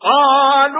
قالوا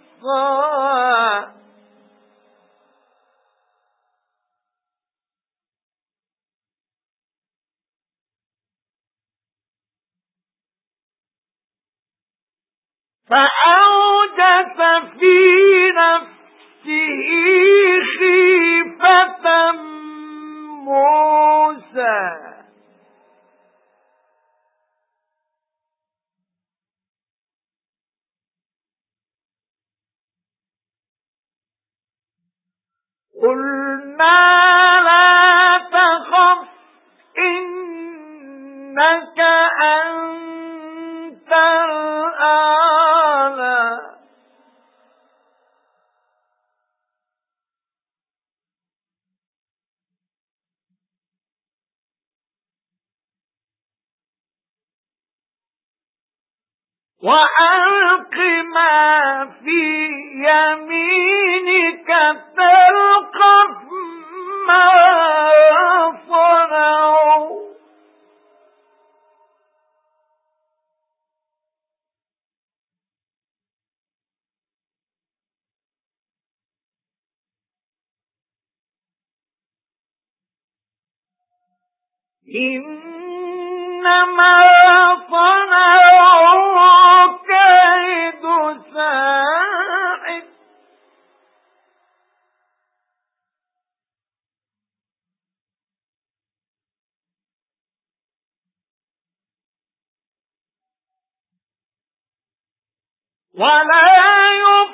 فأوجس في قُلْنَا لَا تَخَفْ إِنَّكَ أَنْتَ الْأَعْلَى. وَأَلْقِ مَا فِي يَمِينِكَ إِنَّمَا صَنَعُوا كَيْدُ سَاحِرٍ وَلَا يُفْلِحُ